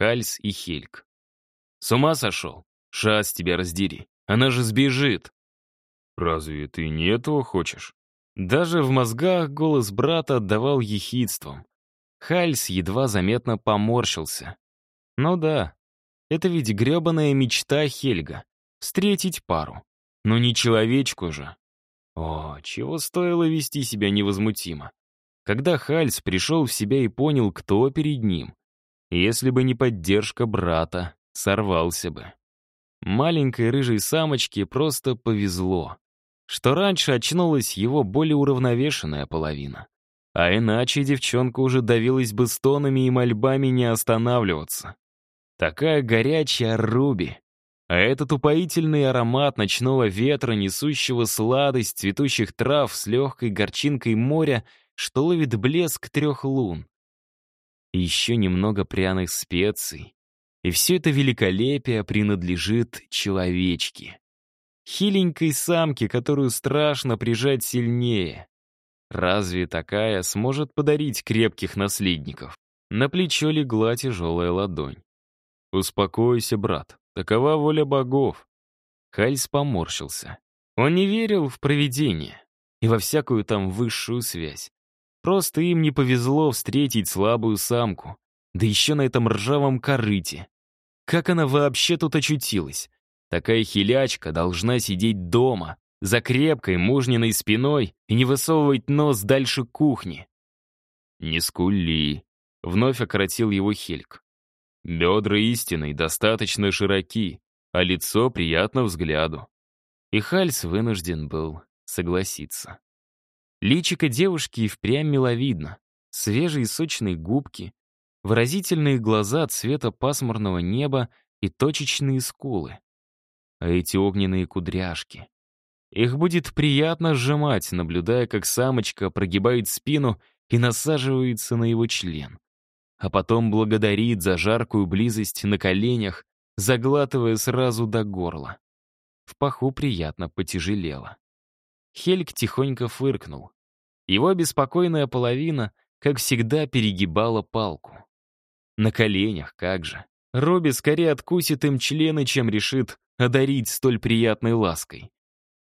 Хальс и Хельк. «С ума сошел? Шас тебя раздери. Она же сбежит!» «Разве ты не этого хочешь?» Даже в мозгах голос брата отдавал ехидством. Хальс едва заметно поморщился. «Ну да, это ведь гребаная мечта Хельга — встретить пару. Но не человечку же. О, чего стоило вести себя невозмутимо. Когда Хальс пришел в себя и понял, кто перед ним, если бы не поддержка брата, сорвался бы. Маленькой рыжей самочке просто повезло, что раньше очнулась его более уравновешенная половина. А иначе девчонка уже давилась бы стонами и мольбами не останавливаться. Такая горячая Руби. А этот упоительный аромат ночного ветра, несущего сладость цветущих трав с легкой горчинкой моря, что ловит блеск трех лун. И еще немного пряных специй. И все это великолепие принадлежит человечке. Хиленькой самке, которую страшно прижать сильнее. Разве такая сможет подарить крепких наследников? На плечо легла тяжелая ладонь. «Успокойся, брат. Такова воля богов». Хальс поморщился. Он не верил в провидение и во всякую там высшую связь. Просто им не повезло встретить слабую самку, да еще на этом ржавом корыте. Как она вообще тут очутилась? Такая хилячка должна сидеть дома, за крепкой мужниной спиной и не высовывать нос дальше кухни. «Не скули», — вновь окоротил его Хельк. Бедра истинной достаточно широки, а лицо приятно взгляду. И Хальс вынужден был согласиться. Личико девушки и впрямь миловидно. Свежие сочные губки, выразительные глаза цвета пасмурного неба и точечные скулы. А эти огненные кудряшки. Их будет приятно сжимать, наблюдая, как самочка прогибает спину и насаживается на его член а потом благодарит за жаркую близость на коленях, заглатывая сразу до горла. В паху приятно потяжелело. Хельк тихонько фыркнул. Его беспокойная половина, как всегда, перегибала палку. На коленях, как же. Робби скорее откусит им члены, чем решит одарить столь приятной лаской.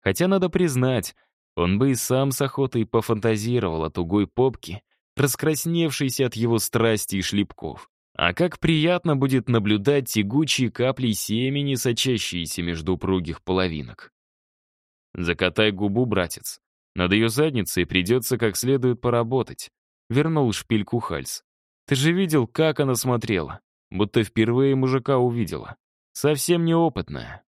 Хотя, надо признать, он бы и сам с охотой пофантазировал о тугой попке раскрасневшийся от его страсти и шлепков. А как приятно будет наблюдать тягучие капли семени, сочащиеся между упругих половинок. «Закатай губу, братец. Над ее задницей придется как следует поработать», — вернул шпильку Хальс. «Ты же видел, как она смотрела, будто впервые мужика увидела. Совсем неопытная».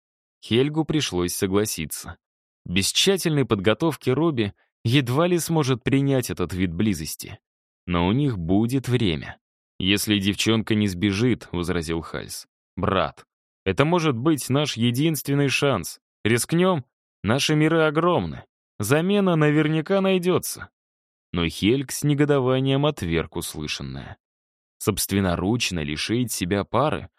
Хельгу пришлось согласиться. Без тщательной подготовки Робби едва ли сможет принять этот вид близости. Но у них будет время. Если девчонка не сбежит, — возразил Хальс. Брат, это может быть наш единственный шанс. Рискнем? Наши миры огромны. Замена наверняка найдется. Но Хельк с негодованием отверг услышанное. Собственноручно лишить себя пары?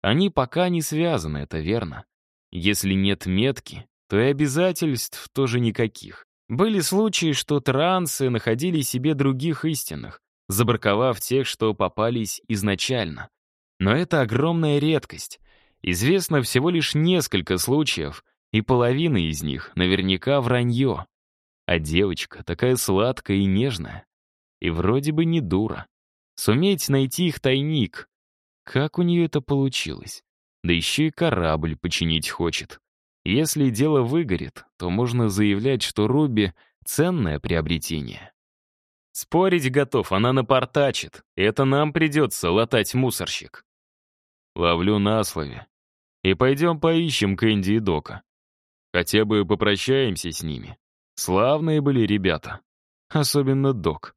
Они пока не связаны, это верно. Если нет метки, то и обязательств тоже никаких. Были случаи, что трансы находили себе других истинных, забраковав тех, что попались изначально. Но это огромная редкость. Известно всего лишь несколько случаев, и половина из них наверняка вранье. А девочка такая сладкая и нежная. И вроде бы не дура. Суметь найти их тайник. Как у нее это получилось? Да еще и корабль починить хочет. Если дело выгорит, то можно заявлять, что Руби — ценное приобретение. Спорить готов, она напортачит. Это нам придется латать мусорщик. Ловлю на слове. И пойдем поищем Кэнди и Дока. Хотя бы попрощаемся с ними. Славные были ребята. Особенно Док.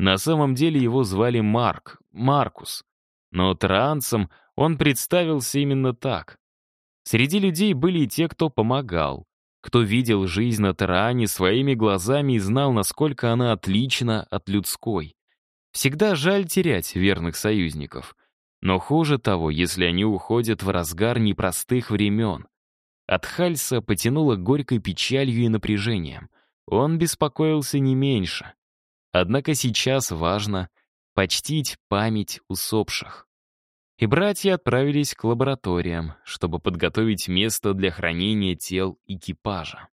На самом деле его звали Марк, Маркус. Но трансом он представился именно так. Среди людей были и те, кто помогал, кто видел жизнь на Таране своими глазами и знал, насколько она отлична от людской. Всегда жаль терять верных союзников. Но хуже того, если они уходят в разгар непростых времен. От Хальса потянуло горькой печалью и напряжением. Он беспокоился не меньше. Однако сейчас важно почтить память усопших. и братья отправились к лабораториям, чтобы подготовить место для хранения тел экипажа.